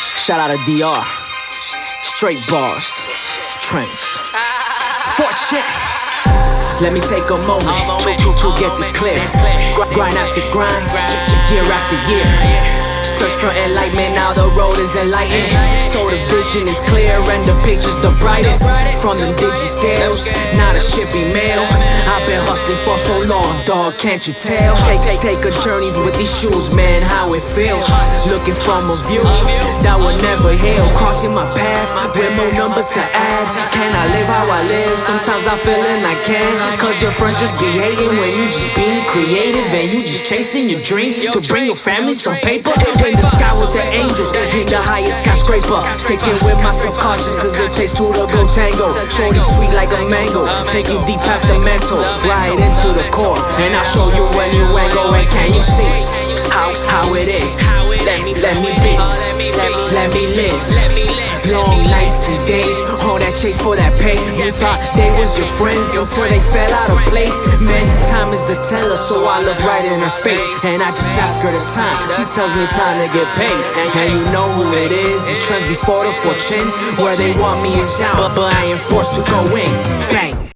Shout out to DR. Straight bars. Trendz. Fortune. Let me take a moment to, to, to get this clear. Grind after grind, year after year. Search for enlightenment, now the road is enlightened. So the vision is clear and the picture's the brightest. From the digi scales, not a shipping mail. Been hustling for so long, dog, can't you tell? Take, take, a journey with these shoes, man, how it feels. Looking from a view that will never heal. Crossing my path with more numbers to add. Can I live how I live? Sometimes I feelin' I can. Cause your friends just be hating when you just being creative and you just chasing your dreams to bring your family some paper. In the sky with the angels, hit the highest skyscraper. Sticking with my subconscious cause it takes two to go tango. Shorty sweet like a mango, take you deep past the mental, right into the core. And I'll show you when you ain't going, can you see how, how it is? Let me, let me be, let me, let me live. Long nights and days, all that chase for that pay. You thought they was your friends until they fell out of place. The teller, so I look right in her face. And I just ask her the time. She tells me time to get paid. And you know who it is. It's trends before the fortune. Where they want me is out, but I ain't forced to go in. Bang.